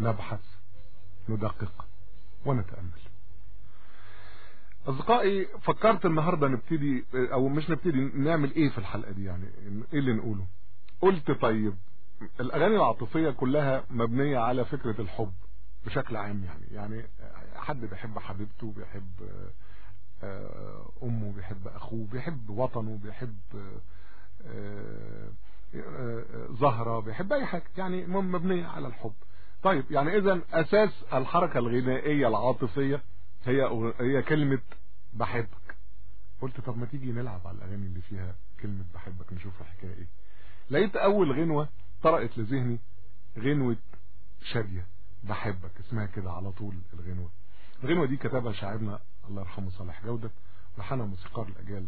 نبحث ندقق ونتأمل. أصدقائي فكرت النهاردة نبتدي أو مش نبتدي نعمل إيه في الحلقة دي يعني؟ إيه اللي نقوله؟ قلت طيب الأغاني العاطفية كلها مبنية على فكرة الحب بشكل عام يعني. يعني حد بيحب حبيبته بيحب أمه بيحب أخوه بيحب وطنه بيحب زهرة بيحب أي حاجة. يعني مبنية على الحب. طيب يعني إذا أساس الحركة الغنائية العاطفية هي هي كلمة بحبك. قلت طب ما تيجي نلعب على الأغاني اللي فيها كلمة بحبك نشوف الحكاية إيه. لقيت أول غنوة طرقت لذهني غنوة شادية بحبك اسمها كده على طول الغنوة. الغنوة دي كتبها شاعرنا الله يرحمه صالح جودة ولحنها موسيقار الأجيال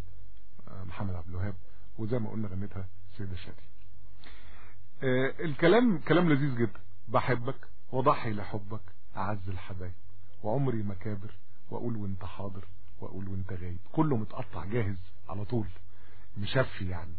محمد عبد الوهاب وزي ما قلنا غنتها سيدة شادي آه الكلام كلام لذيذ جدا. بحبك وضحي لحبك أعز الحبايب. وعمري مكابر وأقول وأنت حاضر وأقول وأنت غايب. كله متقطع جاهز على طول. مشفي يعني.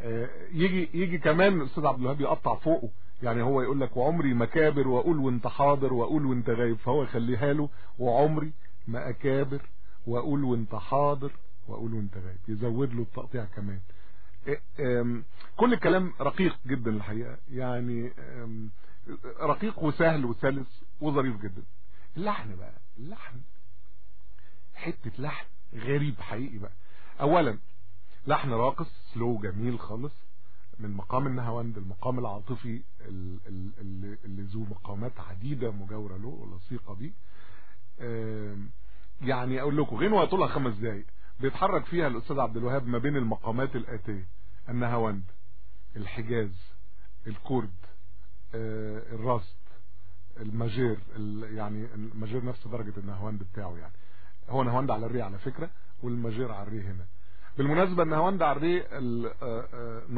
آه يجي يجي كمان الأستاذ عبد الوهاب يقطع فوقه. يعني هو يقول لك وعمري مكابر وأقول وأنت حاضر وأقول وأنت غايب. فهو يخليها له وعمري ما اكابر وأقول وأنت حاضر وأقول وأنت غايب. يزود له التقطيع كمان. كل الكلام رقيق جدا الحقيقة. يعني رقيق وسهل وسلس وظريف جدا. اللحن بقى اللحن حتة لحن غريب حقيقي بقى. اولا لحن راقص سلو جميل خالص من مقام النهاوند المقام العاطفي اللي ذو مقامات عديدة مجاورة له ولصيقة بيه يعني أقول لكم غنوة طولها خمس دقايق. بيتحرك فيها الأستاذ عبد الوهاب ما بين المقامات الآتية النهاوند الحجاز الكرد الراست ال majeur يعني ال majeur نفس درجة النهاوند بتاعه يعني. هو نهاوند على الري على فكرة وال majeur على الري هنا. بالمناسبة النهاوند على الري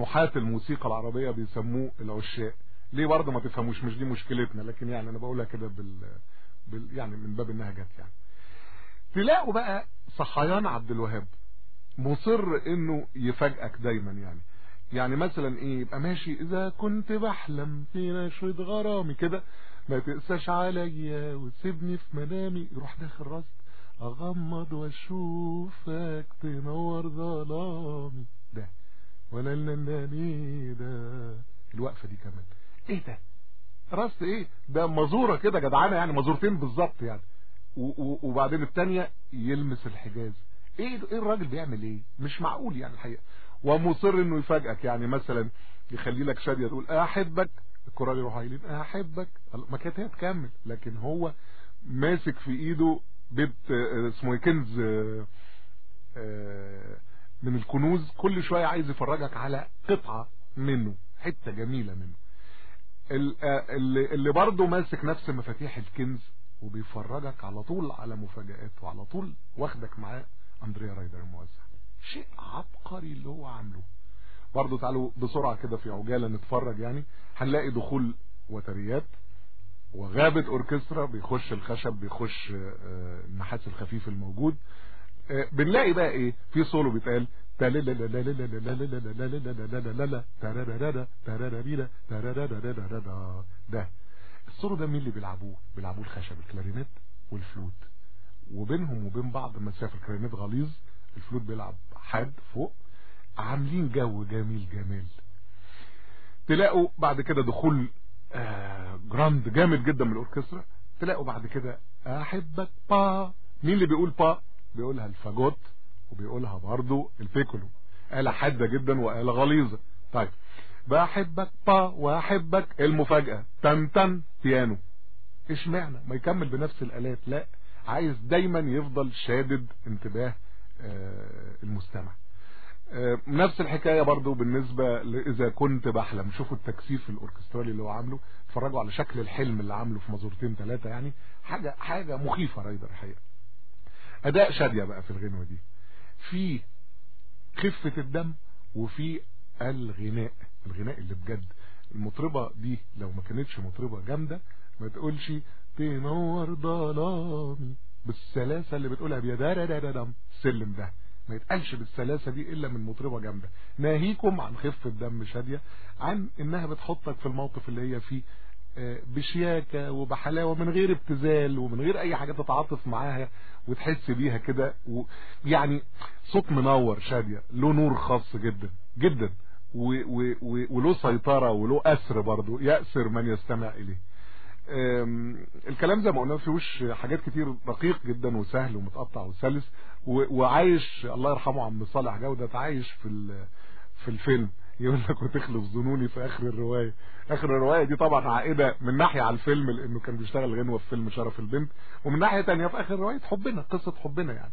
نحاة الموسيقى العربية بيسموه العشاق ليه برضه ما تفهموش؟ مش دي مشكلتنا لكن يعني أنا بقولها كده بال... بال يعني من باب إنها جت يعني. تلاقوا بقى صحيان عبد الوهاب مصر إنه يفاجئك دايما يعني. يعني مثلا إيه يبقى ماشي إذا كنت بحلم في نشرة غرامي كده ما تقساش عليا وتسيبني في منامي. يروح داخل راسك أغمض وأشوفك تنور ظلامي. ده ولا لناني ده الوقفة دي كمان. إيه ده؟ راس إيه؟ ده مزورة كده جدعانة يعني مزورتين بالظبط يعني. وبعدين الثانية يلمس الحجاز. إيه إيه الراجل بيعمل إيه؟ مش معقول يعني الحقيقة. ومصر إنه يفاجئك. يعني مثلا يخلي لك شادية تقول أحبك الكورال يروح قايلين أحبك. ما كانت هي تكمل. لكن هو ماسك في إيده بيت اسمه كنز من الكنوز. كل شوية عايز يفرجك على قطعة منه حتة جميلة منه. اللي برضه ماسك نفس مفاتيح الكنز وبيفرجك على طول على مفاجآت وعلى طول واخدك معاه. أندريا رايدر الموزع. شيء عبقري اللي هو عامله. برضه تعالوا بسرعة كده في عجالة نتفرج يعني. هنلاقي دخول وتريات وغابة أوركسترا بيخش الخشب بيخش النحاس الخفيف الموجود. بنلاقي بقى إيه؟ في سولو بيتقال. ده. السولو ده مين اللي بيلعبوه؟ بيلعبوه الخشب الكلارينيت والفلوت. وبينهم وبين بعض مسافة الكلارينيت غليظ الفلوت بيلعب حاد فوق عاملين جو جميل جميل. تلاقوا بعد كده دخول آه grand جامد جدا من الأوركسترا. تلاقوا بعد كده أحبك با. مين اللي بيقول با؟ بيقولها الفاجوت وبيقولها برضو البيكولو. آلة حادة جدا وآلة غليظة. طيب بحبك با. وأحبك المفاجأة. تن تن بيانو. إيش معنى ما يكمل بنفس الآلات لا. عايز دايما يفضل شادد انتباه المستمع. نفس الحكاية برضو بالنسبة إذا كنت بحلم. شوفوا التكثيف الأوركسترالي اللي هو عامله. اتفرجوا على شكل الحلم اللي عامله في مزورتين ثلاثة يعني. حاجة حاجة مخيفة رايدر الحقيقة. أداء شادية بقى في الغنوة دي. في خفة الدم وفي الغناء. الغناء اللي بجد. المطربة دي لو ما كانتش مطربة جامدة ما تقولش تنور ظلامي. بالسلاسة اللي بتقولها بيا السلم ده ما يتقالش بالسلاسة دي إلا من مطربة جامدة. ناهيكم عن خفة دم شادية عن إنها بتحطك في الموقف اللي هي فيه بشياكة وبحلاوة من غير ابتذال ومن غير أي حاجة تتعاطف معاها وتحس بيها كده. يعني صوت منور شادية له نور خاص جدا جدا. وله سيطرة وله أسر برضو يأسر من يستمع إليه. الكلام زي ما قلنا فيهوش حاجات كتير دقيق جدا وسهل ومتقطع وسلس وعايش الله يرحمه عم صالح جودة عايش في في الفيلم. يقول لك وتخلف ظنوني في آخر الرواية. آخر الرواية دي طبعا عائدة من ناحية على الفيلم لأنه كان بيشتغل غنوة في فيلم شرف البنت ومن ناحية تانية في آخر رواية حبنا قصة حبنا يعني.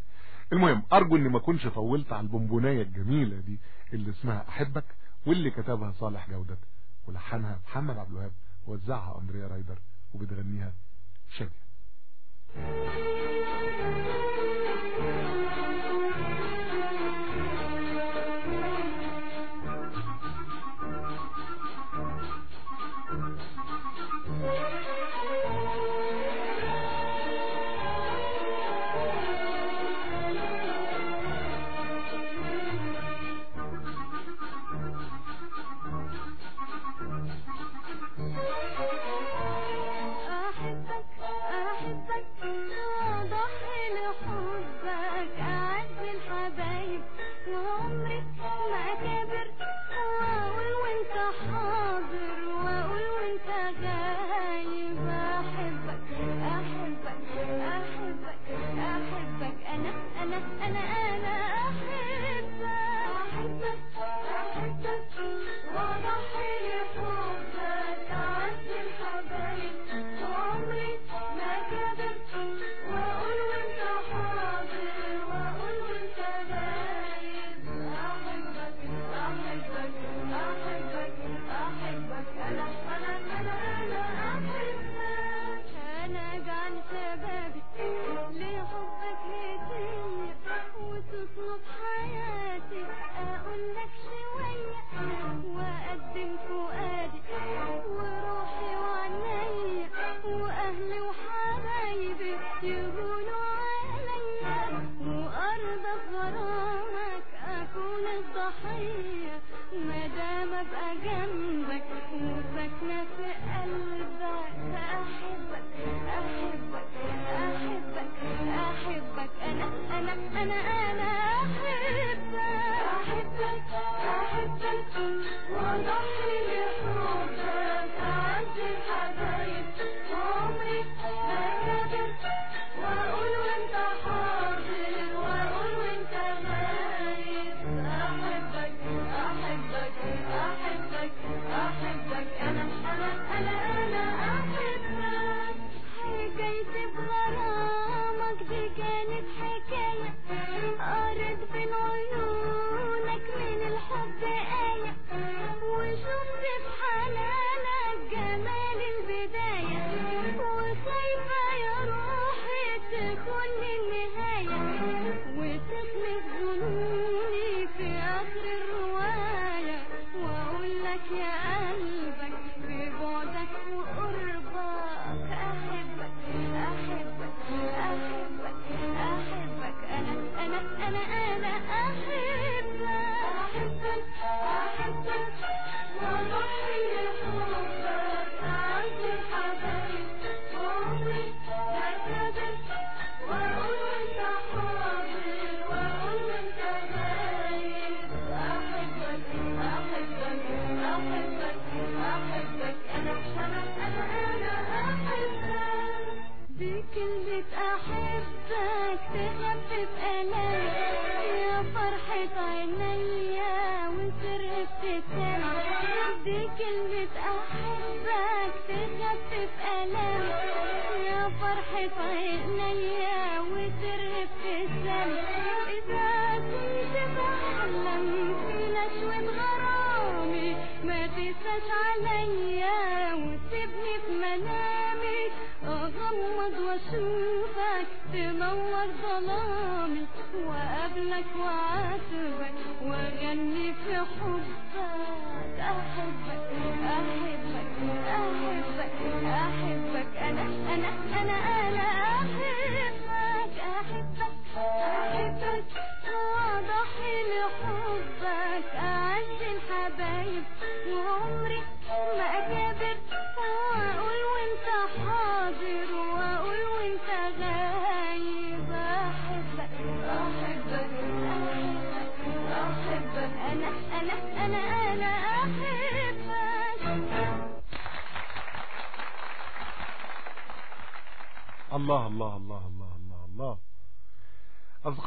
المهم أرجو إني ما أكونش طولت على البونبوناية الجميلة دي اللي اسمها أحبك واللي كتبها صالح جودة ولحنها محمد عبد الوهاب ووزعها أندريا رايدر. وبتغنيها. شادية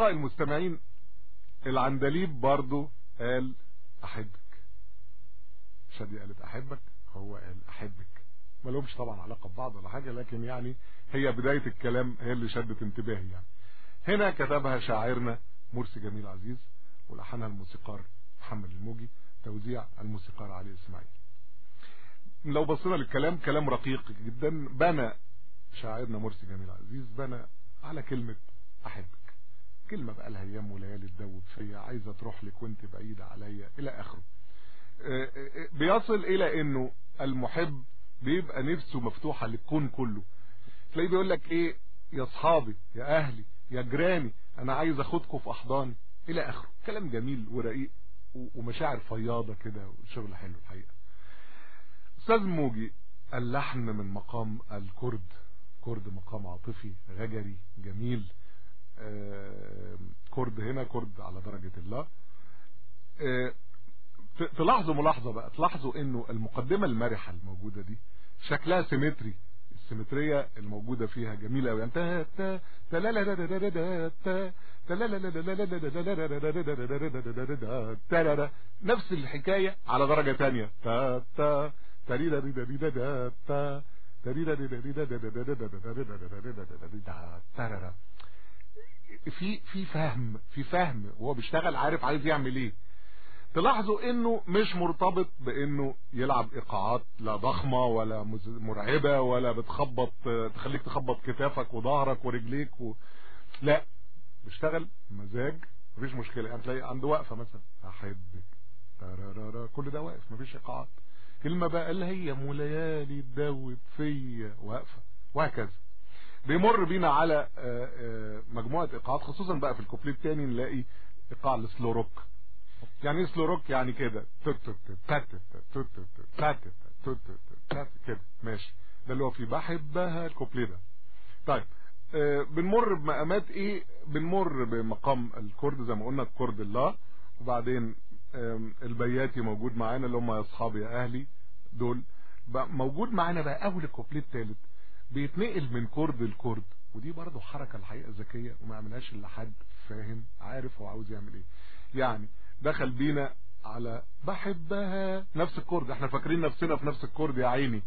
المستمعين العندليب برضو قال أحبك. شادي قالت أحبك هو قال أحبك. ما لهمش طبعا علاقة ببعض ولا حاجة لكن يعني هي بداية الكلام هي اللي شدت انتباهي يعني. هنا كتبها شاعرنا مرسي جميل عزيز ولحنها الموسيقار محمد الموجي توزيع الموسيقار علي إسماعيل. لو بصينا للكلام كلام رقيق جدا بنى شاعرنا مرسي جميل عزيز بنى على كلمة أحبك. كلمة بقى لها أيام وليالي تدوب فيا عايزة تروح لك وانت بعيدة عليا إلى آخره. بيصل إلى إنه المحب بيبقى نفسه مفتوحة للكون كله. تلاقيه بيقول لك إيه؟ يا أصحابي يا أهلي يا جيراني أنا عايز أخدكم في أحضاني إلى آخره. كلام جميل ورقيق ومشاعر فياضة كده وشغل حلو الحقيقة. أستاذ موجي اللحن من مقام الكرد. كرد مقام عاطفي غجري جميل. هنا كرد على درجة الله تلاحظوا ملاحظة بقى تلاحظوا انه المقدمة المرحة الموجودة دي شكلها سيمتري السيمترية الموجودة فيها جميلة قوي يعني نفس الحكاية على درجة تانية في في فهم في فهم. وهو بيشتغل عارف عايز يعمل إيه. تلاحظوا انه مش مرتبط بانه يلعب ايقاعات لا ضخمة ولا مرعبة ولا بتخبط تخليك تخبط كتافك وظهرك ورجليك و... لا بيشتغل مزاج مفيش مشكلة. يعني تلاقي عنده وقفة مثلا. أحبك. كل ده واقف مفيش ايقاعات. كلمة بقى اللي هي موليالي تدوب فيا. واقفة. وهكذا. بيمر بينا على مجموعة ايقاعات خصوصا بقى في الكوبليه التاني نلاقي ايقاع السلو روك يعني إيه سلو روك يعني كده كده ماشي ده اللي هو في بحبها الكوبليه ده طيب آه بنمر بمقامات إيه بنمر بمقام الكرد زي ما قلنا الكرد الله وبعدين البياتي موجود معانا اللي هم يا اصحابي يا أهلي دول موجود معانا بقى اول الكوبليه الثالث بيتنقل من كرد لكرد. ودي برضه حركة الحقيقة ذكيه وما عملهاش إلا حد فاهم عارف هو عاوز يعمل إيه. يعني دخل بينا على بحبها نفس الكرد. إحنا فاكرين نفسنا في نفس الكرد يا عيني.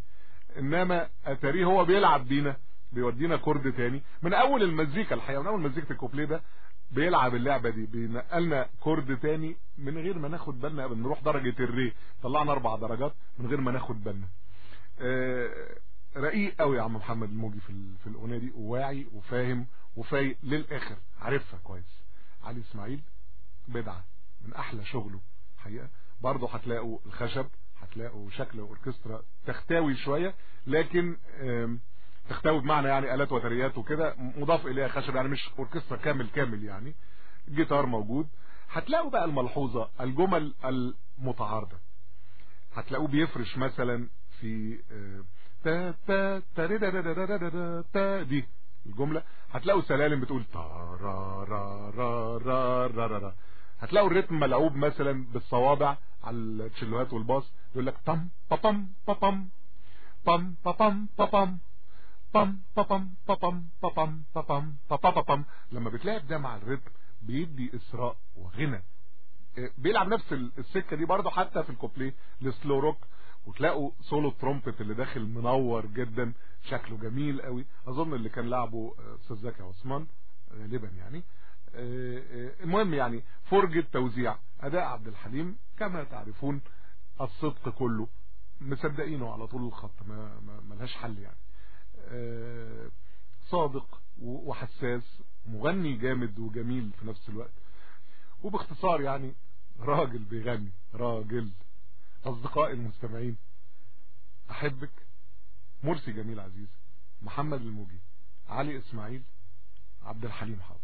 إنما أتاريه هو بيلعب بينا بيودينا كرد تاني. من أول المزيكا الحقيقة من أول مزيكة الكوبليه ده بيلعب اللعبة دي. بينقلنا كرد تاني من غير ما ناخد بالنا بنروح درجة الري. طلعنا أربع درجات من غير ما ناخد بالنا. آه رقيق قوي يا عم محمد الموجي في في الأغنية دي وواعي وفاهم وفايق للآخر. عارفها كويس. علي إسماعيل بدعة من أحلى شغله حقيقة. برضه هتلاقوا الخشب هتلاقوا شكل أوركسترا تختاوي شوية لكن تختاوي بمعنى يعني آلات وتريات وكده مضاف إليها خشب يعني مش أوركسترا كامل كامل يعني. جيتار موجود. هتلاقوا بقى الملحوظة الجمل المتعارضة. هتلاقوه بيفرش مثلا في تا تا تا تا دي الجملة هتلاقوا سلالم بتقول تا را را را را را را را هتلاقوا الريتم ملعوب مثلا بالصوابع على التشيلوهات والباص يقول لك طم طم طم طم طم طم طم طم طم طم طم طم طم طم لما بتلعب ده مع الريتم بيدي ثراء وغنى بيلعب نفس السكة دي برضه حتى في الكوبليه لل slow rock وتلاقوا solo trumpet اللي داخل منور جدا شكله جميل قوي. أظن اللي كان لعبه أستاذ زكي عثمان غالبا يعني. المهم يعني فرجة توزيع. أداء عبد الحليم كما تعرفون الصدق كله. مصدقينه على طول الخط ما ملهاش حل يعني. صادق وحساس مغني جامد وجميل في نفس الوقت. وباختصار يعني راجل بيغني راجل. أصدقائي المستمعين أحبك مرسي جميل عزيز محمد الموجي علي إسماعيل عبد الحليم حافظ.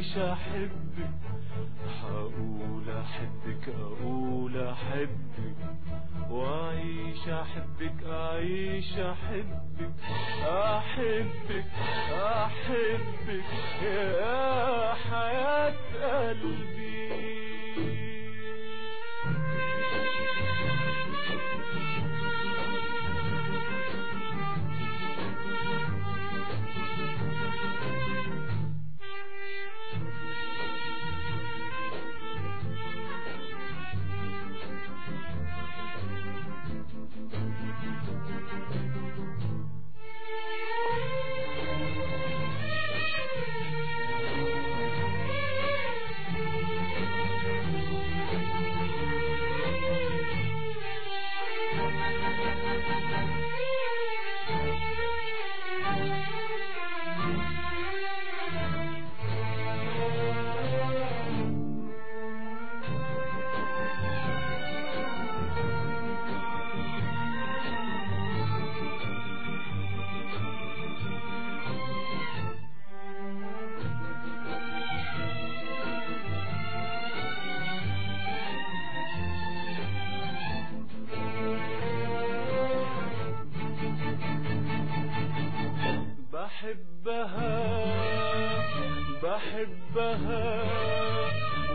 اعيش أحبك. هقول أحبك أقول أحبك. وأعيش أحبك أعيش أحبك. بحبها بحبها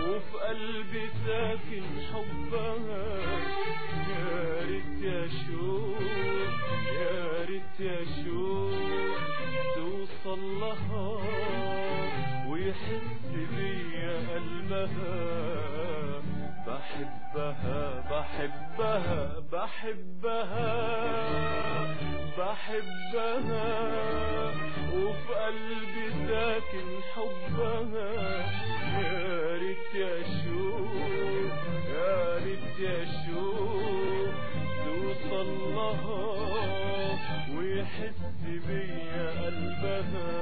وفي قلبي ساكن حبها. يا ريت يا شوق يا ريت يا شوق توصل لها ويحس بيا قلبها بحبها بحبها بحبها بحبها. وفي قلبي ساكن حبها. يا ريت يا شوق يا ريت يا شوق توصل لها ويحس بيا قلبها.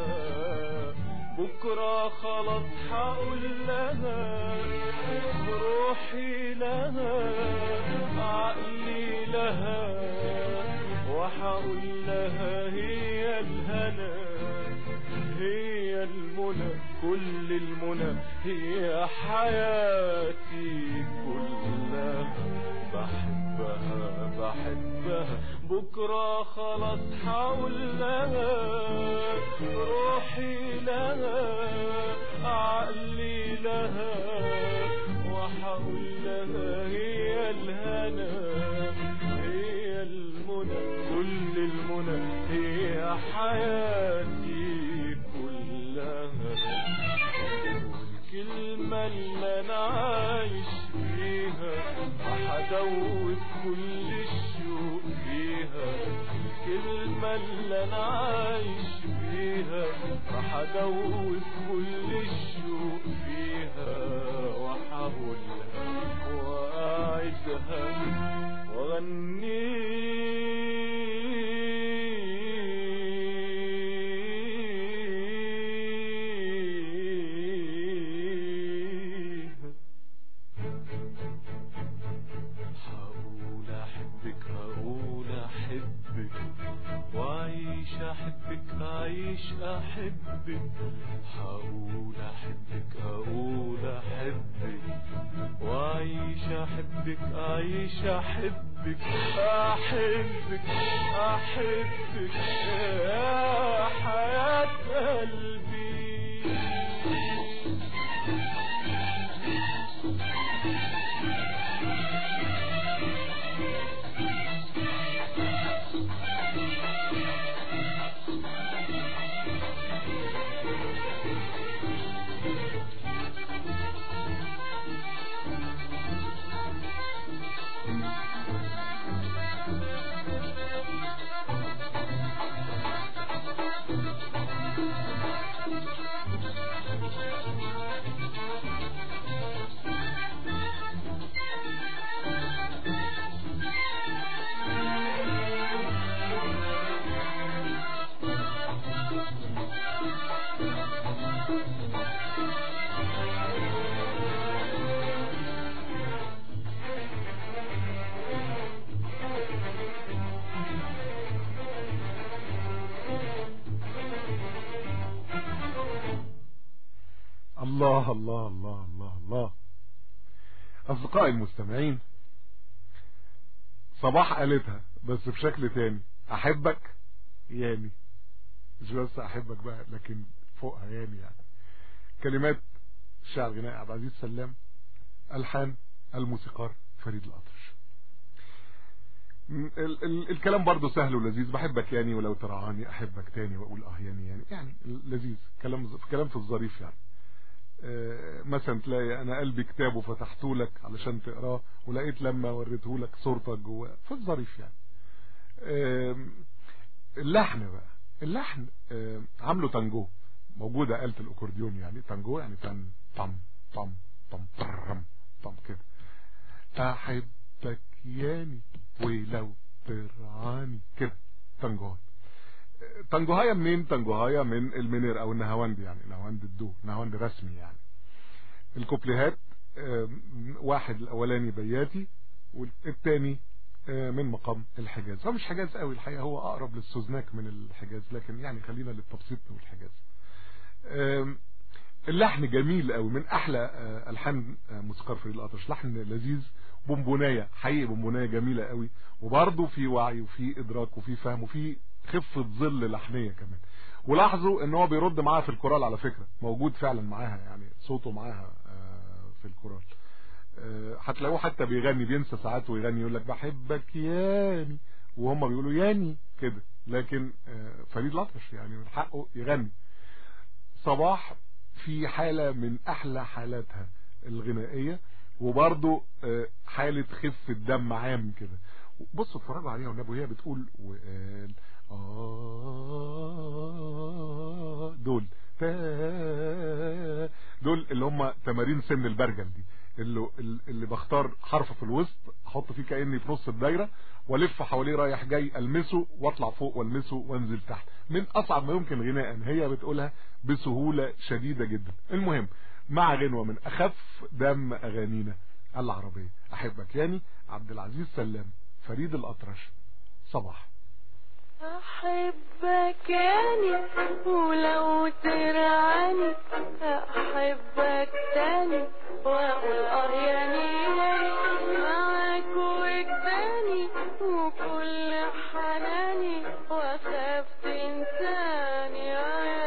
بكرة خلاص حقول لها روحي لها عقلي لها وحقول لها هي الهنا. كل المنى هي حياتي كلها. بحبها بحبها. بكرة خلاص حقول لها روحي لها عقلي لها. وحقول لها هي الهنا هي المنى كل المنى هي حياتي know الله الله الله الله. أصدقائي المستمعين صباح قالتها بس بشكل تاني. أحبك؟ ياني مش بس أحبك بقى لكن فوقها ياني يعني. كلمات الشاعر غناء عبد العزيز سلام ألحان الموسيقار فريد الأطرش. ال ال الكلام برضه سهل ولذيذ. بحبك يعني ولو ترعاني أحبك تاني وأقول أه يعني يعني. يعني لذيذ. كلام كلام في الظريف يعني. مثلا تلاقي أنا قلبي كتاب وفتحته لك علشان تقراه ولقيت لما وريته لك صورتك جواه. في الظريف يعني. اللحن بقى. اللحن عامله تانجو. موجودة آلة الأكورديون يعني. تانجو يعني تن طم طم طم طرم طم كده. أحبك ياني ولو ترعاني كده. تانجوهات. تانجوهاية منين تانجوهاية من المنير أو النهاوند يعني نهاوند الدو نهاوند رسمي يعني. الكوبليهات واحد الأولاني بياتي والتاني من مقام الحجاز. هو مش حجاز قوي الحقيقة هو أقرب للسوزناك من الحجاز لكن يعني خلينا للتبسيط والحجاز اللحن جميل قوي من أحلى ألحان موسيقار فريد الأطرش. لحن لذيذ بونبوناية حقيقي بونبوناية جميلة قوي. وبرضه في وعي وفي إدراك وفي فهم وفي خفة ظل لحنية كمان. ولاحظوا إن هو بيرد معاها في الكورال على فكرة. موجود فعلا معاها يعني صوته معاها في الكورال. هتلاقوه حتى بيغني بينسى ساعات ويغني يقول لك بحبك ياني. وهم بيقولوا ياني كده. لكن فريد الأطرش يعني من حقه يغني. صباح في حالة من أحلى حالاتها الغنائية. وبرضه حالة خفة دم عام كده. بصوا اتفرجوا عليها والنبي وهي بتقول آه دول. دول اللي هم تمارين سن البرجل دي. اللي, اللي بختار حرف في الوسط أحط فيه كأني في نص الدايرة والف حواليه رايح جاي ألمسه واطلع فوق وألمسه وأنزل تحت. من أصعب ما يمكن غناء هي بتقولها بسهولة شديدة جدا. المهم مع غنوة من أخف دم أغانينا العربية. أحبك يعني عبد العزيز سلام فريد الأطرش صباح. أحبك يعني ولو ترعاني أحبك تاني وأقول آه يعني معاك وجداني وكل حناني وأخاف تنساني. آه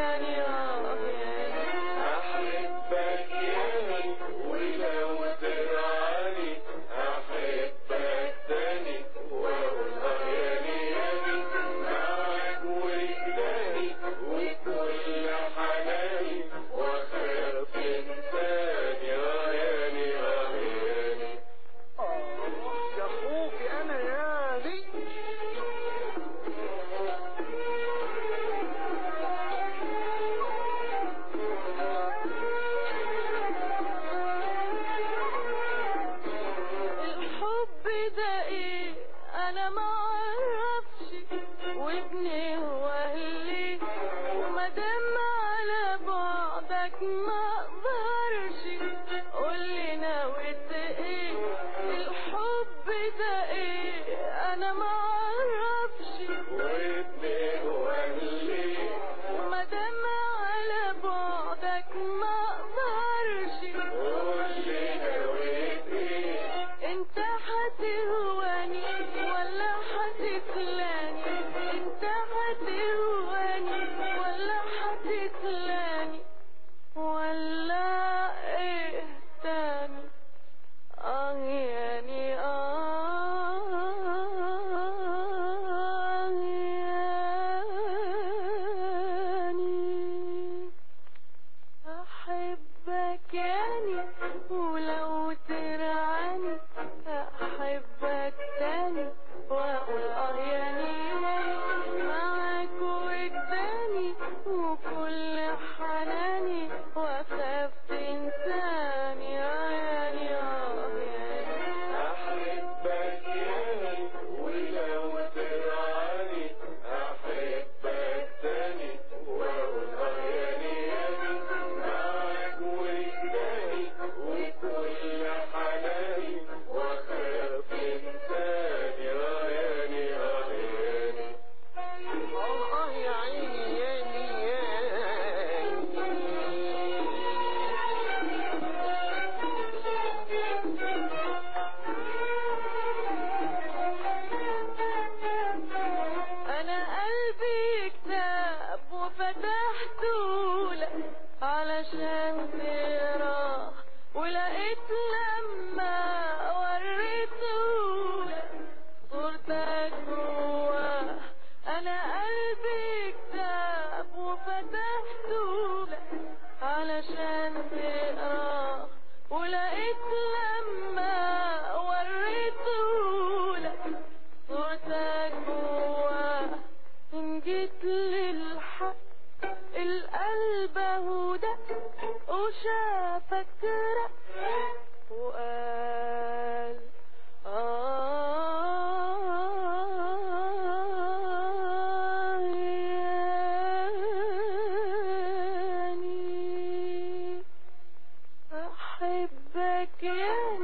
again.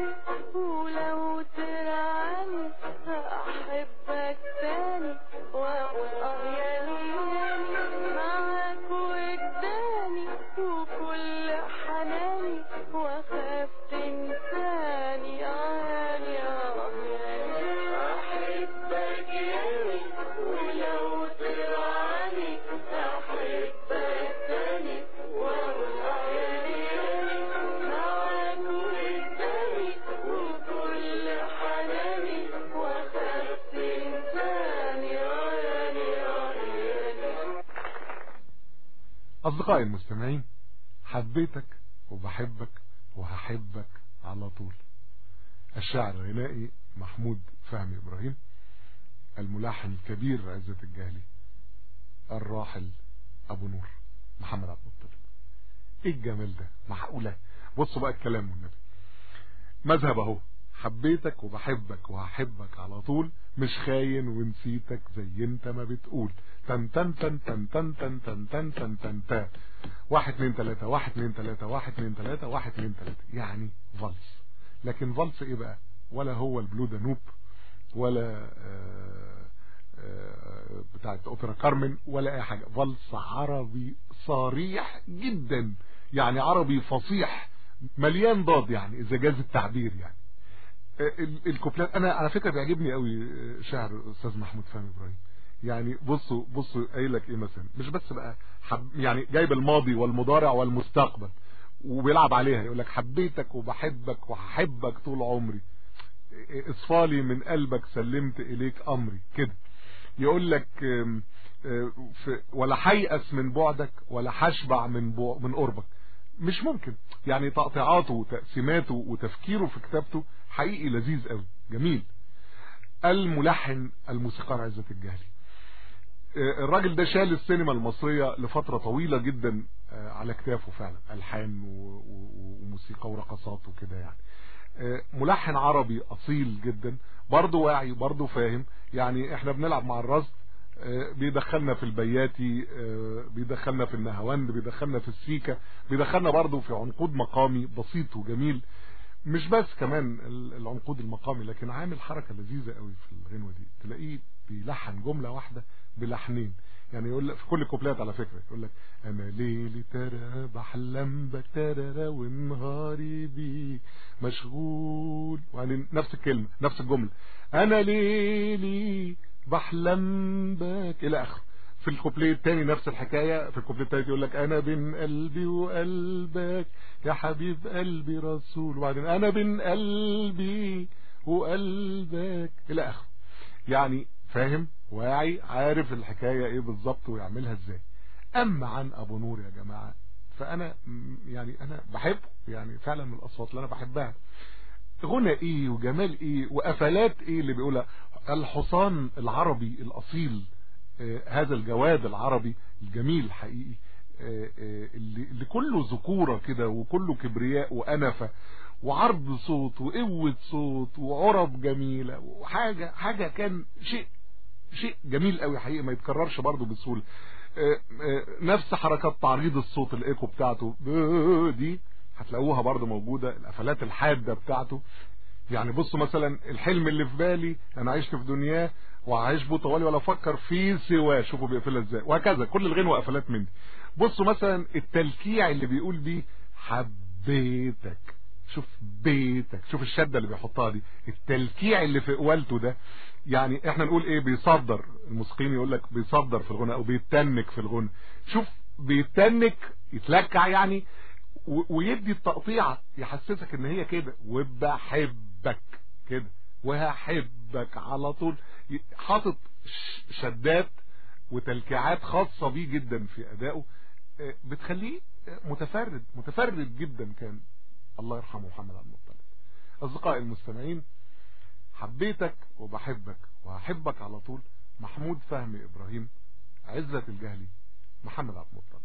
أصدقائي المستمعين حبيتك وبحبك وهحبك على طول. الشاعر الغنائي محمود فهمي إبراهيم الملحن الكبير عزة الجهلي الراحل أبو نور محمد عبد المطلب إيه الجمال ده؟ معقولة؟ بصوا بقى الكلام والنبي مذهب أهو حبيتك وبحبك وهحبك على طول مش خاين ونسيتك زي أنت ما بتقول. تن تن تن تن تن تن تن تن تن تن تن واحد اتنين تلاتة واحد اتنين تلاتة واحد اتنين تلاتة واحد اتنين تلاتة يعني فالس لكن فالس إيه بقى ولا هو ال Blue Danube ولا آه، آه، بتاعت اوبرا كارمن ولا اي حاجة فالس عربي صريح جدا يعني عربي فصيح مليان ضاد يعني اذا جاز التعبير يعني ال- الكوبلات أنا على فكره بيعجبني قوي شعر أستاذ محمود فهمي إبراهيم يعني بصوا بصوا قايل لك إيه مثلا مش بس بقى حب يعني جايب الماضي والمضارع والمستقبل وبيلعب عليها يقول لك حبيتك وبحبك وهحبك طول عمري. اصفالي من قلبك سلمت إليك أمري. كده. يقول لك آه، ولا هيأس من بعدك ولا هشبع من من قربك. مش ممكن. يعني تقطيعاته وتقسيماته وتفكيره في كتابته حقيقي لذيذ قوي. جميل. الملحن الموسيقار عزت الجهلي. الراجل ده شال السينما المصرية لفترة طويلة جدا آه، على كتافه فعلا ألحان وموسيقى ورقصات وكده يعني. آه، ملحن عربي أصيل جدا برضه واعي برضه فاهم. يعني إحنا بنلعب مع الرصد آه، بيدخلنا في البياتي آه، بيدخلنا في النهاوند بيدخلنا في السيكا بيدخلنا برضه في عنقود مقامي بسيط وجميل. مش بس كمان ال- العنقود المقامي لكن عامل حركة لذيذة قوي في الغنوة دي. تلاقيه بيلحن جملة واحدة بلحنين. يعني يقول لك في كل الكوبلات على فكرة يقول لك أنا ليلي ترى بحلم بك ترى ونهاري بيك مشغول. وبعدين نفس الكلمة نفس الجملة. أنا ليلي بحلم بك إلى آخره. في الكوبليه التاني نفس الحكاية في الكوبليه التالت يقول لك أنا بين قلبي وقلبك يا حبيب قلبي رسول. وبعدين أنا بين قلبي وقلبك إلى آخره. يعني فاهم؟ واعي عارف الحكاية إيه بالظبط ويعملها إزاي. أما عن أبو نور يا جماعة فأنا يعني أنا بحبه يعني فعلا من الأصوات اللي أنا بحبها. غنى إيه وجمال إيه وقفلات إيه اللي بيقولها؟ الحصان العربي الأصيل آه، هذا الجواد العربي الجميل حقيقي آه، آه، اللي, كله ذكورة كده وكله كبرياء وأنفة وعرض صوت وقوة صوت وعرب جميلة وحاجة حاجة كان شيء شيء جميل قوي حقيقي ما يتكررش برضه بسهولة. آه، آه، نفس حركات تعريض الصوت الإيكو بتاعته. دي هتلاقوها برضه موجودة القفلات الحادة بتاعته. يعني بصوا مثلا الحلم اللي في بالي أنا عشت في دنياه وعايش بو طوالي ولا أفكر في سواه شوفوا بيقفلها إزاي. وهكذا كل الغنوة قفلات من دي بصوا مثلا التلكيع اللي بيقول بيه حبيتك. شوف بيتك شوف الشدة اللي بيحطها دي. التلكيع اللي في قوالته ده يعني إحنا نقول إيه بيصدر. الموسيقيين يقول لك بيصدر في الغنى أو بيتنك في الغنى شوف بيتنك يتلكع يعني ويدي التقطيعة يحسسك إن هي كده. وبحبك كده. وهحبك على طول. حاطط شدات وتلكيعات خاصة بيه جدا في أدائه. آه، بتخليه متفرد. متفرد جدا كان. الله يرحمه محمد عبد المطلب. أصدقائي المستمعين حبيتك وبحبك وهحبك على طول. محمود فهمي إبراهيم عزة الجهلي محمد عبد المطلب.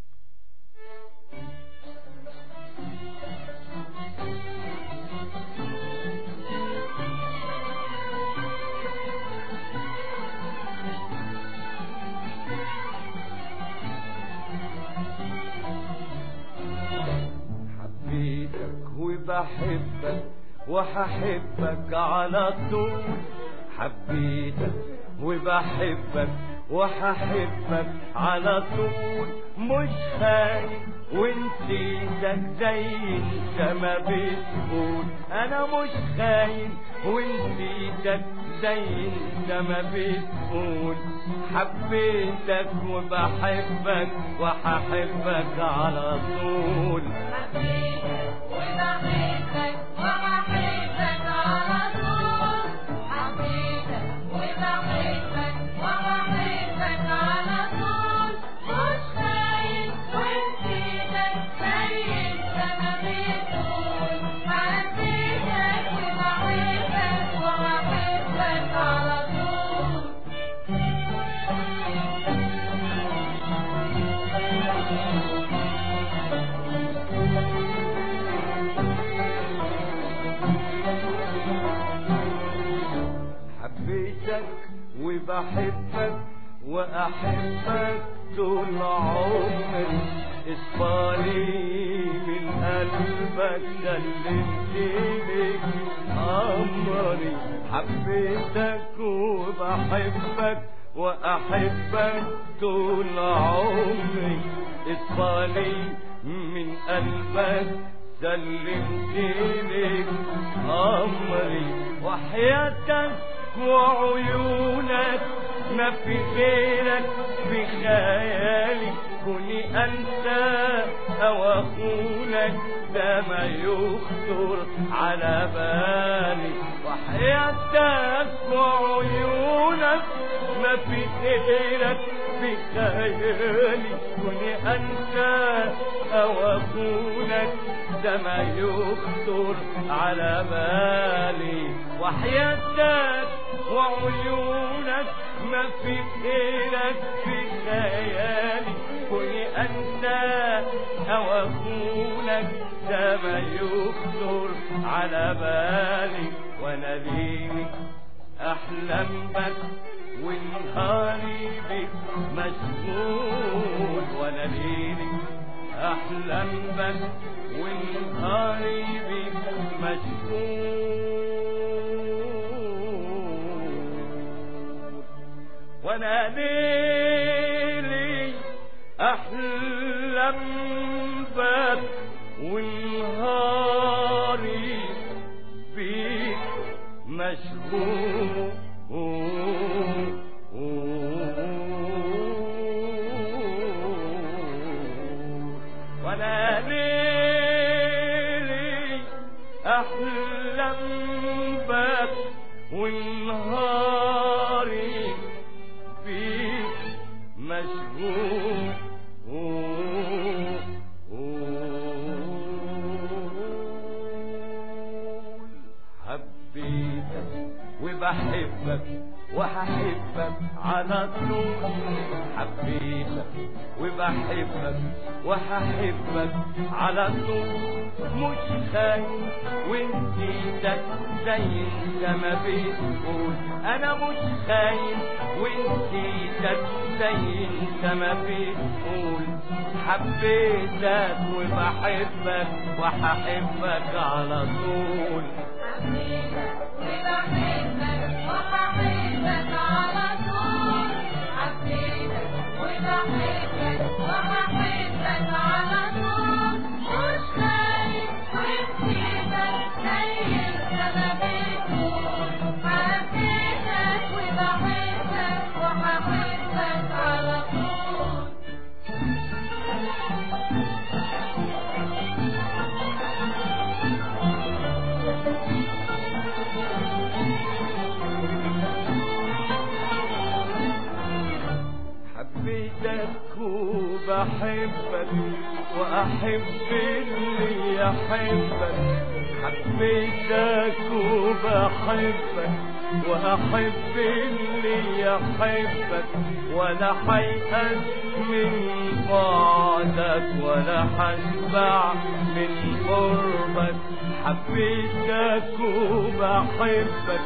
حبيتك وبحبك وهحبك على طول. حبيتك وبحبك وهحبك على طول. مش خايف ونسيتك زي انت ما بتقول. أنا مش خايف ونسيتك زي انت ما بتقول. حبيتك وبحبك وهحبك على طول. حبيتك وبحبك وأحبك طول عمري إصفالي من قلبك سلمت لك أمري حبيتك وبحبك وأحبك طول عمري. إصفالي من قلبك سلمت لك أمري وحياتك وعيونك ما في غيرك في خيالي كوني أنت أو أخونك ده ما يخطر على بالي. وحياتك وعيونك ما في غيرك في خيالي كوني أنت أو أخونك ده ما يخطر على بالي. وحياتك وعيونك ما في غيرك في خيالي كوني أنت أو أخونك ده ما يخطر على بالي. وأنا ليلي أحلم بك ونهاري بك مشغول. وأنا ليلي أحلم بك ونهاري بك مشغول. وأنا ليلي أحلم بك ونهاري بيك مشغول. وهحبك على طول. حبيتك وبحبك وهحبك على طول. مش خايف ونسيتك زي انت ما بتقول أنا مش خايف ونسيتك زي انت ما بتقول حبيتك وبحبك وهحبك على طول. وأحبك وأحب اللي يحبك. حبيتك وبحبك وأحب اللي يحبك. ولا حيأس من بعدك ولا حشبع من قربك حبيتك وبحبك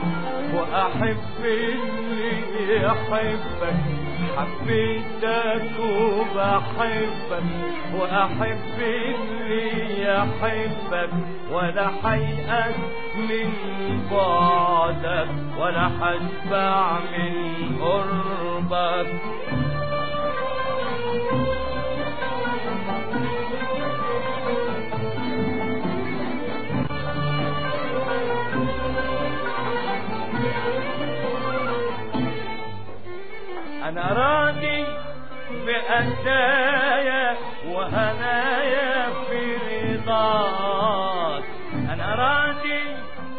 وأحب اللي يحبك. حبيتك وبحبك وأحب اللي يحبك ولا حيأس من بعدك ولا حشبع من قربك. أنا راضي بأدايا وهنايا في رضاك. أنا راضي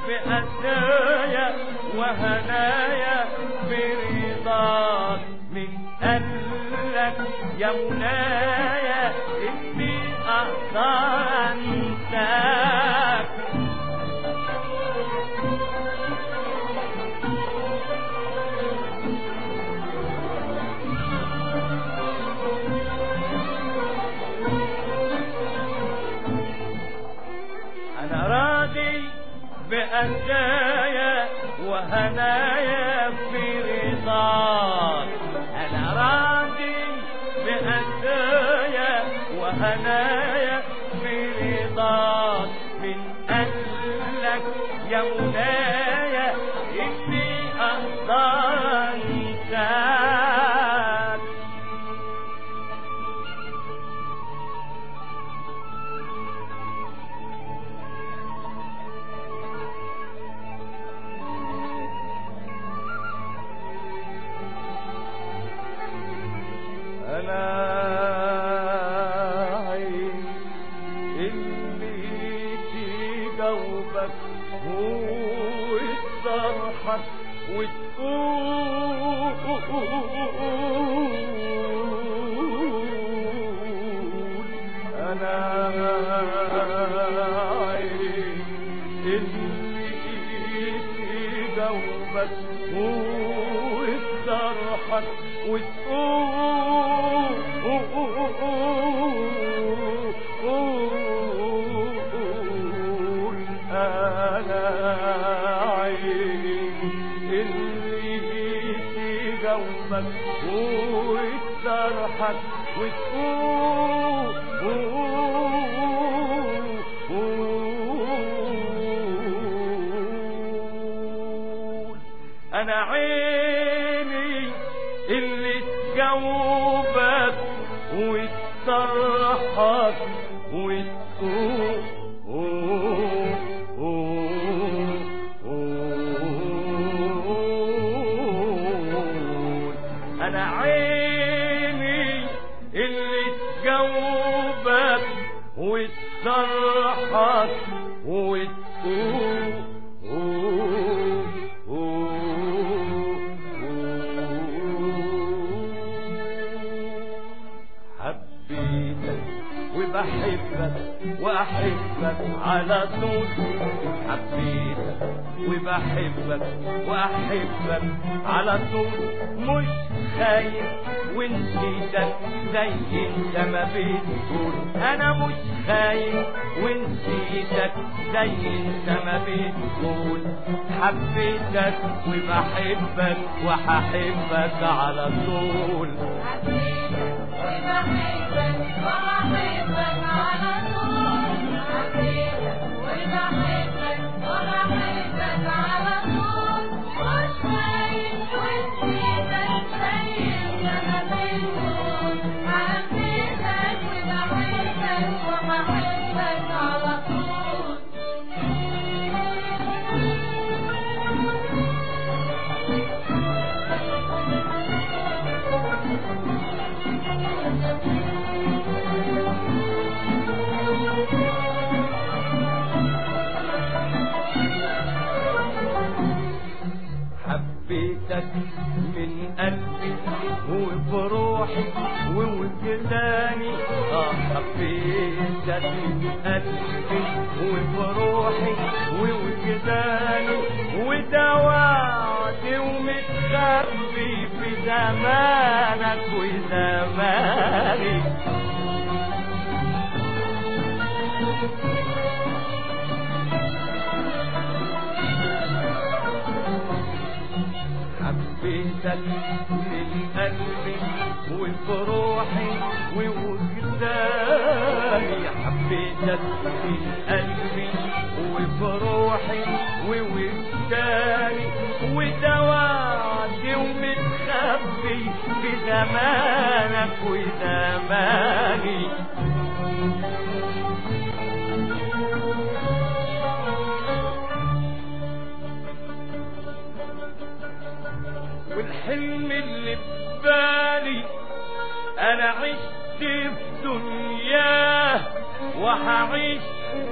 بأدايا وهنايا في رضاك. من قلك يا مولاي إني أقدر أنساك بأدايا وهنايا في رضاك. أنا راضي بأدايا وهنايا في رضاك. من أجلك يا مولاي إني أقدر وتصرحك وتقول حبيتك وبحبك وأحبك على طول. حبيتك وبحبك وأحبك على طول. مش خايف ونسيتك زي انت ما بتقول. أنا مش خايف ونسيتك زي انت ما بتقول حبيتك وبحبك وهحبك على طول. على ووجداني حبيتك من قلبي وفروحي ووجداني وده وعدي ومتخبي في زمانك وزماني. حبيتك من قلبي وفروحي ووجداني حبيتك من قلبي وفروحي ووجداني وده وعدي ومتخبي في زمانك وزماني. والحلم اللي ببالي أنا عشت في دنياه وهعيش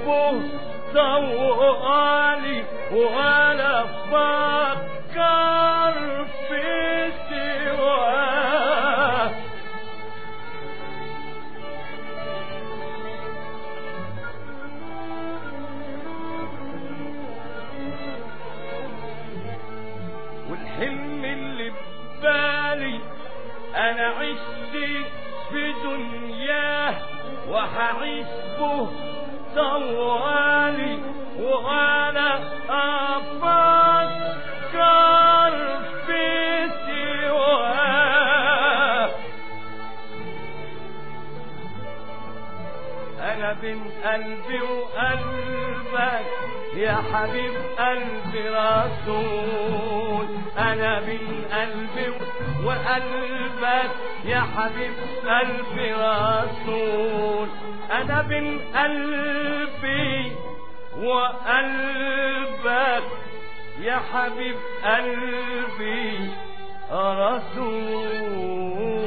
به طوالي ولا أفكر في سواه أنا عشت في دنياه وهعيش به طوالي وأنا أفكر في أنا بين قلبي وقلبك يا حبيب قلبي رسول. أنا بين قلبي وقلبك يا حبيب قلبي رسول. أنا بين قلبي وقلبك يا حبيب قلبي رسول.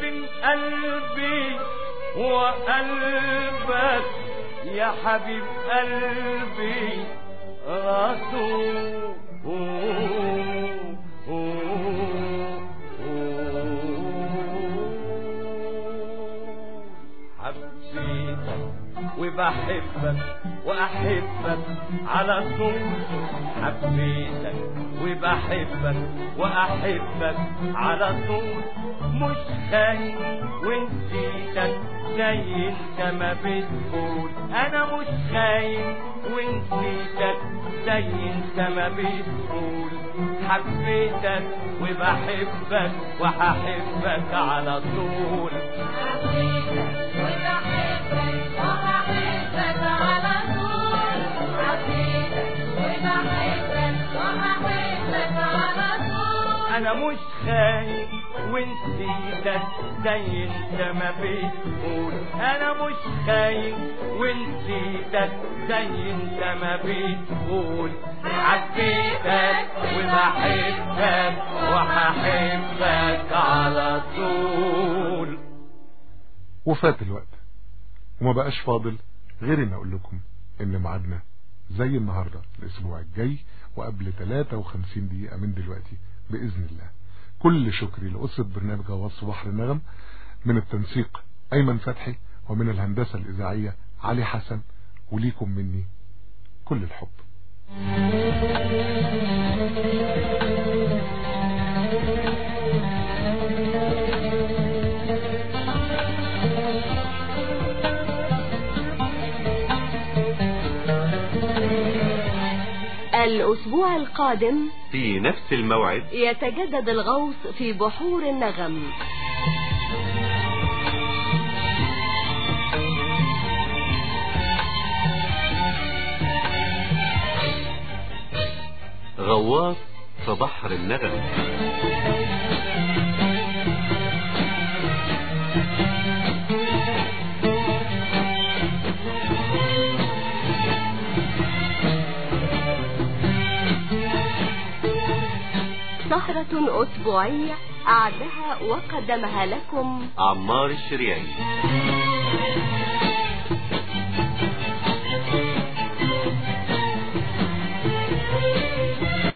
بين قلبي وقلبك يا حبيب قلبي رسول وبحبك وأحبك على طول. حبيتك وبحبك وأحبك على طول. مش خاين ونسيتك زي انت ما بتقول. أنا مش خاين ونسيتك زي انت ما بتقول. حبيتك وبحبك وهحبك على طول. حبيتك وبحبك. أنا مش خاين ونسيتك زي انت ما بتقول. أنا مش خاين ونسيتك زي انت ما بتقول. حبيتك وبحبك وهحبك على طول. وفات الوقت وما بقاش فاضل غير ان أقول لكم إن ميعادنا زي النهاردة الأسبوع الجاي وقبل 53 دقيقة من دلوقتي. بإذن الله. كل شكري لأسرة برنامج غواص بحر النغم من التنسيق أيمن فتحي ومن الهندسة الإذاعية علي حسن وليكم مني كل الحب. الأسبوع القادم في نفس الموعد. يتجدد الغوص في بحور النغم. غواص في بحر النغم. سهرة أسبوعية أعدها وقدمها لكم. عمار الشريعي